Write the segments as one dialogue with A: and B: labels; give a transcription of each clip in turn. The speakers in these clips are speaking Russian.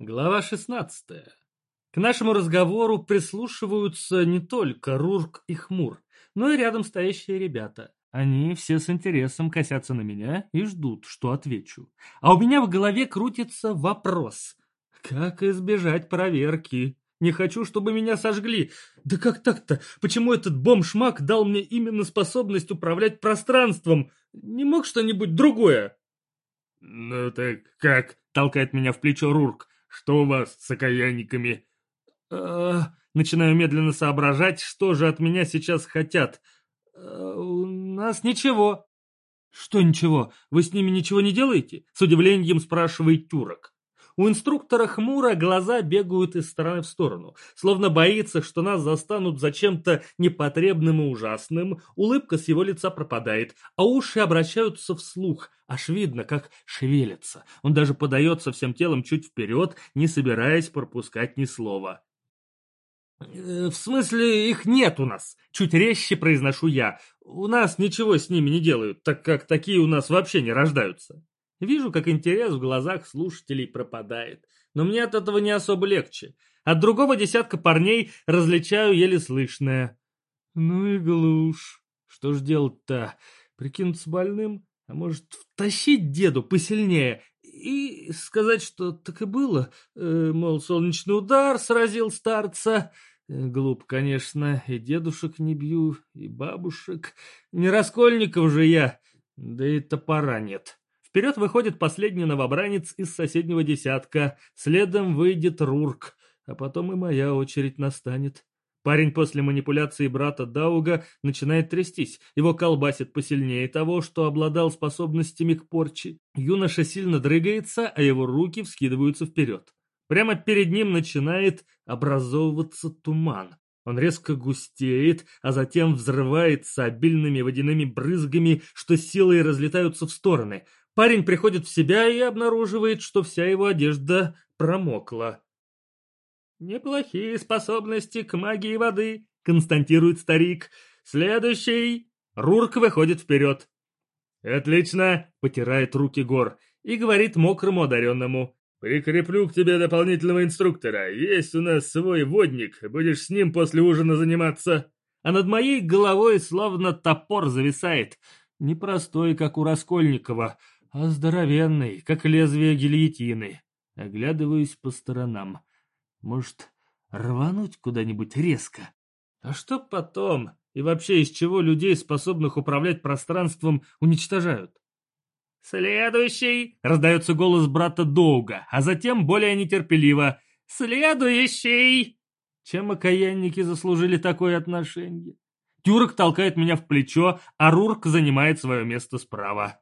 A: Глава 16. К нашему разговору прислушиваются не только Рурк и Хмур, но и рядом стоящие ребята. Они все с интересом косятся на меня и ждут, что отвечу. А у меня в голове крутится вопрос. Как избежать проверки? Не хочу, чтобы меня сожгли. Да как так-то? Почему этот бомж-маг дал мне именно способность управлять пространством? Не мог что-нибудь другое?
B: «Ну так как?» — толкает меня в плечо Рурк. Что у вас с окаянниками?
A: Э, начинаю медленно соображать, что же от меня сейчас хотят. Э, у нас ничего. Что ничего? Вы с ними ничего не делаете? С удивлением спрашивает Тюрок. У инструктора хмуро глаза бегают из стороны в сторону, словно боится, что нас застанут за чем-то непотребным и ужасным, улыбка с его лица пропадает, а уши обращаются вслух, аж видно, как шевелится. Он даже подается всем телом чуть вперед, не собираясь пропускать ни слова. «Э, «В смысле, их нет у нас!» Чуть резче произношу я. «У нас ничего с ними не делают, так как такие у нас вообще не рождаются». Вижу, как интерес в глазах слушателей пропадает. Но мне от этого не особо легче. От другого десятка парней различаю еле слышное. Ну и глушь. Что ж делать-то? Прикинуться больным? А может, втащить деду посильнее и сказать, что так и было? Э, мол, солнечный удар сразил старца. Э, глуп, конечно, и дедушек не бью, и бабушек. Не Раскольников же я, да и топора нет. Вперед выходит последний новобранец из соседнего десятка, следом выйдет Рурк, а потом и моя очередь настанет. Парень после манипуляции брата Дауга начинает трястись, его колбасит посильнее того, что обладал способностями к порче. Юноша сильно дрыгается, а его руки вскидываются вперед. Прямо перед ним начинает образовываться туман. Он резко густеет, а затем взрывается обильными водяными брызгами, что силой разлетаются в стороны. Парень приходит в себя и обнаруживает, что вся его одежда промокла. «Неплохие способности к магии воды», — константирует старик. «Следующий!» Рурк выходит вперед.
B: «Отлично!» — потирает руки Гор
A: и говорит мокрому одаренному.
B: «Прикреплю к тебе дополнительного инструктора. Есть у нас свой водник. Будешь с ним после ужина заниматься».
A: А над моей головой словно топор зависает. Непростой, как у Раскольникова, а здоровенный, как лезвие гильотины. Оглядываюсь по сторонам. Может, рвануть куда-нибудь резко? А что потом? И вообще, из чего людей, способных управлять пространством, уничтожают? «Следующий!» — раздается голос брата Доуга, а затем более нетерпеливо. «Следующий!» Чем окаянники заслужили такое отношение? Тюрок толкает меня в плечо, а Рурк занимает свое место справа.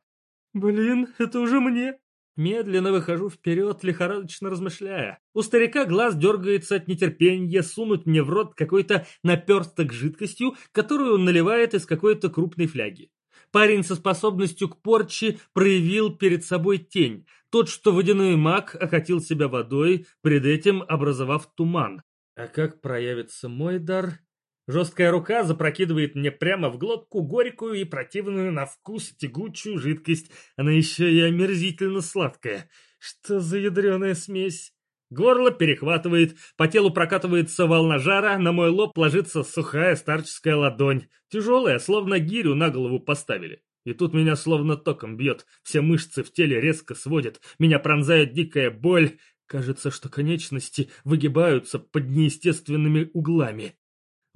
A: «Блин, это уже мне!» Медленно выхожу вперед, лихорадочно размышляя. У старика глаз дергается от нетерпения сунуть мне в рот какой-то наперсток жидкостью, которую он наливает из какой-то крупной фляги. Парень со способностью к порче проявил перед собой тень. Тот, что водяной маг окатил себя водой, пред этим образовав туман. А как проявится мой дар, Жесткая рука запрокидывает мне прямо в глотку горькую и противную на вкус тягучую жидкость. Она еще и омерзительно сладкая. Что за ядреная смесь? Горло перехватывает, по телу прокатывается волна жара, на мой лоб ложится сухая старческая ладонь. Тяжелая, словно гирю на голову поставили. И тут меня словно током бьет, все мышцы в теле резко сводят, меня пронзает дикая боль. Кажется, что конечности выгибаются под неестественными углами.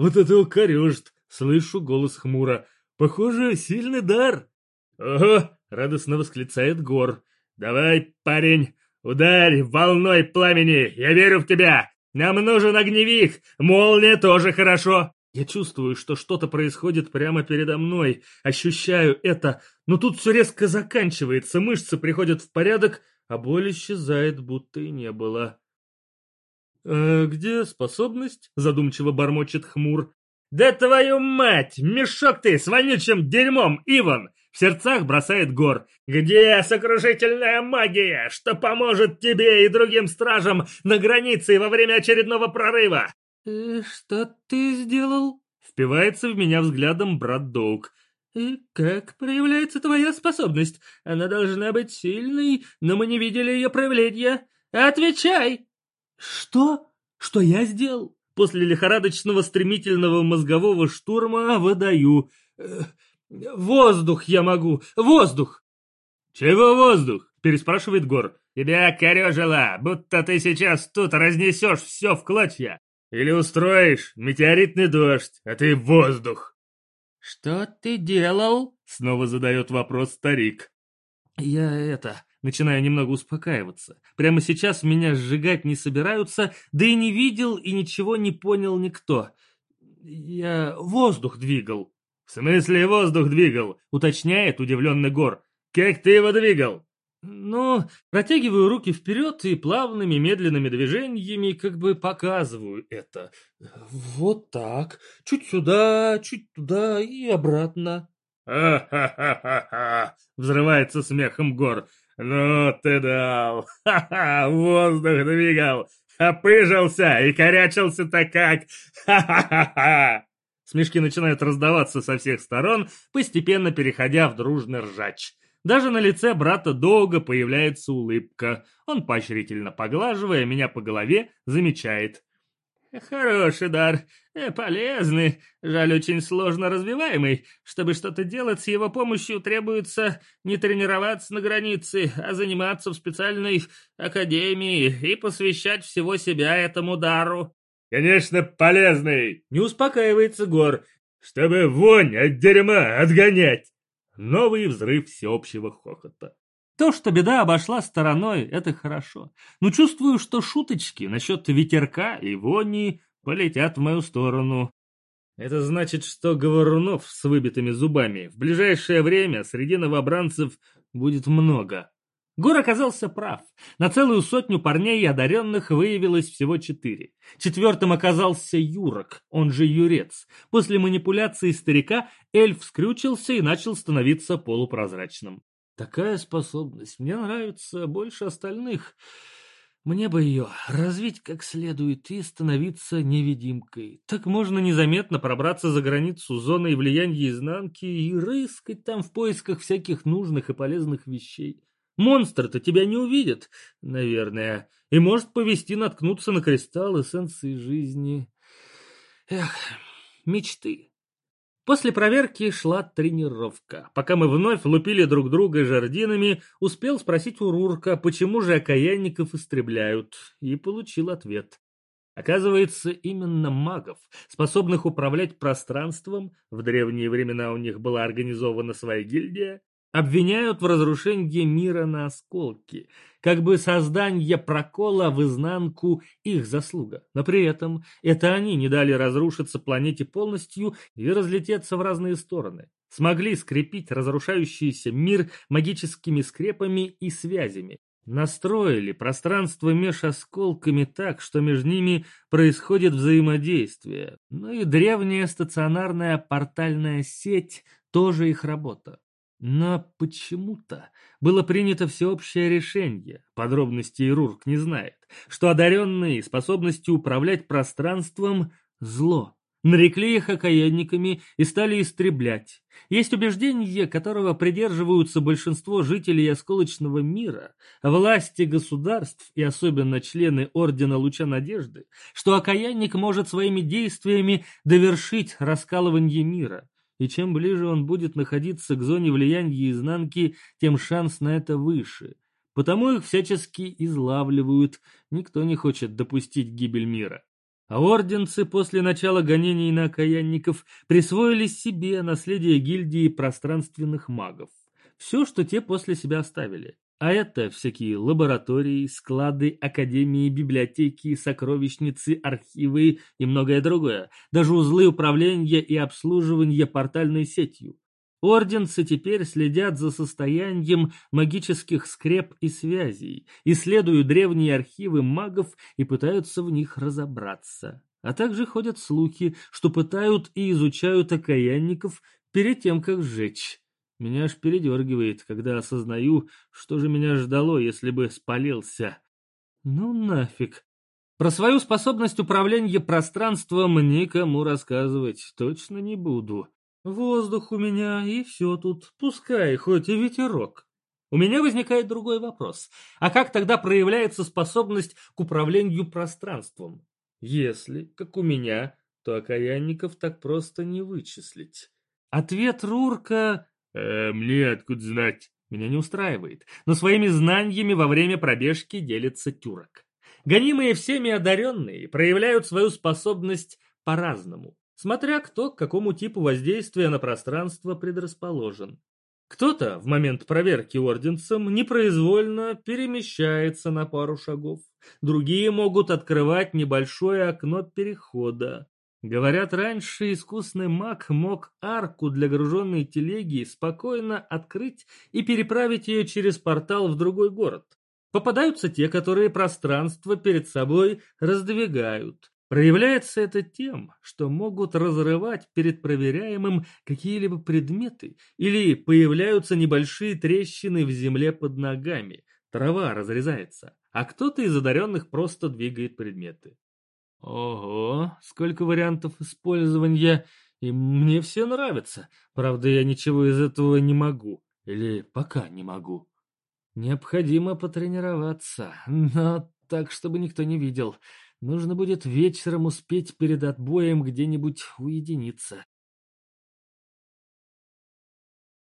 A: Вот это укорежет!» — слышу голос хмуро. «Похоже, сильный дар!»
B: «Ого!» — радостно восклицает Гор. «Давай, парень, ударь волной пламени! Я верю в тебя! Нам нужен огневик! Молния тоже хорошо!»
A: Я чувствую, что что-то происходит прямо передо мной, ощущаю это, но тут все резко заканчивается, мышцы приходят в порядок, а боль исчезает, будто и не было. «Э, «Где способность?» — задумчиво бормочет хмур.
B: «Да твою мать! Мешок ты с вонючим дерьмом, Иван!» В сердцах бросает Гор. «Где сокрушительная магия, что поможет тебе и другим стражам на границе во время очередного прорыва?»
A: «И что ты сделал?» Впивается в меня взглядом брат Доук. «И как проявляется твоя способность? Она должна быть сильной, но мы не видели ее проявления. Отвечай!» Что? Что я сделал? После лихорадочного стремительного мозгового штурма выдаю. Э, воздух я могу, воздух!
B: Чего воздух? Переспрашивает Гор. Тебя корежило, будто ты сейчас тут разнесешь все в клочья. Или устроишь метеоритный дождь, а ты воздух.
A: Что ты делал?
B: Снова задает вопрос старик.
A: Я это... Начинаю немного успокаиваться. Прямо сейчас меня сжигать не собираются, да и не видел и ничего не понял никто. Я воздух двигал.
B: В смысле воздух двигал? Уточняет удивленный Гор. Как ты его двигал?
A: Ну, протягиваю руки вперед и плавными медленными движениями как бы показываю это. Вот так. Чуть сюда, чуть туда и обратно.
B: «Ха-ха-ха-ха-ха!» — взрывается смехом Гор. «Ну ты дал! Ха-ха! Воздух двигал! Опыжился и корячился-то как! Ха-ха-ха-ха!»
A: Смешки начинают раздаваться со всех сторон, постепенно переходя в дружный ржач. Даже на лице брата долго появляется улыбка. Он, поощрительно поглаживая меня по голове, замечает. «Хороший дар, э, полезный, жаль, очень сложно развиваемый. Чтобы что-то делать с его помощью, требуется не тренироваться на границе, а заниматься в специальной академии и посвящать всего себя этому дару».
B: «Конечно, полезный!»
A: Не успокаивается Гор.
B: «Чтобы вонь от дерьма отгонять!» Новый взрыв всеобщего хохота.
A: То, что беда обошла стороной, это хорошо. Но чувствую, что шуточки насчет ветерка и вони полетят в мою сторону. Это значит, что говорунов с выбитыми зубами в ближайшее время среди новобранцев будет много. Гор оказался прав. На целую сотню парней и одаренных выявилось всего четыре. Четвертым оказался Юрок, он же Юрец. После манипуляции старика эльф скрючился и начал становиться полупрозрачным. Такая способность мне нравится больше остальных. Мне бы ее развить как следует и становиться невидимкой. Так можно незаметно пробраться за границу зоны влияния изнанки и рыскать там в поисках всяких нужных и полезных вещей. Монстр-то тебя не увидит, наверное, и может повести наткнуться на кристалл эссенции жизни. Эх, мечты. После проверки шла тренировка. Пока мы вновь лупили друг друга жардинами, успел спросить у Рурка, почему же окаянников истребляют, и получил ответ. Оказывается, именно магов, способных управлять пространством, в древние времена у них была организована своя гильдия, обвиняют в разрушении мира на осколки, как бы создание прокола в изнанку их заслуга. Но при этом это они не дали разрушиться планете полностью и разлететься в разные стороны. Смогли скрепить разрушающийся мир магическими скрепами и связями. Настроили пространство меж осколками так, что между ними происходит взаимодействие. Ну и древняя стационарная портальная сеть тоже их работа. Но почему-то было принято всеобщее решение, подробностей Рурк не знает, что одаренные способностью управлять пространством – зло. Нарекли их окаянниками и стали истреблять. Есть убеждение, которого придерживаются большинство жителей осколочного мира, власти государств и особенно члены Ордена Луча Надежды, что окаянник может своими действиями довершить раскалывание мира и чем ближе он будет находиться к зоне влияния изнанки, тем шанс на это выше. Потому их всячески излавливают, никто не хочет допустить гибель мира. А орденцы после начала гонений на окаянников присвоили себе наследие гильдии пространственных магов. Все, что те после себя оставили. А это всякие лаборатории, склады, академии, библиотеки, сокровищницы, архивы и многое другое. Даже узлы управления и обслуживания портальной сетью. Орденцы теперь следят за состоянием магических скреп и связей, исследуют древние архивы магов и пытаются в них разобраться. А также ходят слухи, что пытают и изучают окаянников перед тем, как сжечь. Меня аж передергивает, когда осознаю, что же меня ждало, если бы спалился. Ну нафиг. Про свою способность управления пространством никому рассказывать точно не буду. Воздух у меня, и все тут, пускай хоть и ветерок. У меня возникает другой вопрос. А как тогда проявляется способность к управлению пространством? Если, как у меня, то окаянников так просто не вычислить. Ответ Рурка...
B: Э, мне откуда знать?
A: Меня не устраивает, но своими знаниями во время пробежки делится тюрок. Гонимые всеми одаренные проявляют свою способность по-разному, смотря кто к какому типу воздействия на пространство предрасположен. Кто-то в момент проверки орденцем непроизвольно перемещается на пару шагов, другие могут открывать небольшое окно перехода. Говорят, раньше искусный маг мог арку для груженной телеги спокойно открыть и переправить ее через портал в другой город. Попадаются те, которые пространство перед собой раздвигают. Проявляется это тем, что могут разрывать перед проверяемым какие-либо предметы или появляются небольшие трещины в земле под ногами, трава разрезается, а кто-то из одаренных просто двигает предметы. Ого, сколько вариантов использования, и мне все нравится. Правда, я ничего из этого не могу. Или пока не могу. Необходимо потренироваться, но так, чтобы никто не видел. Нужно будет вечером успеть перед отбоем где-нибудь уединиться.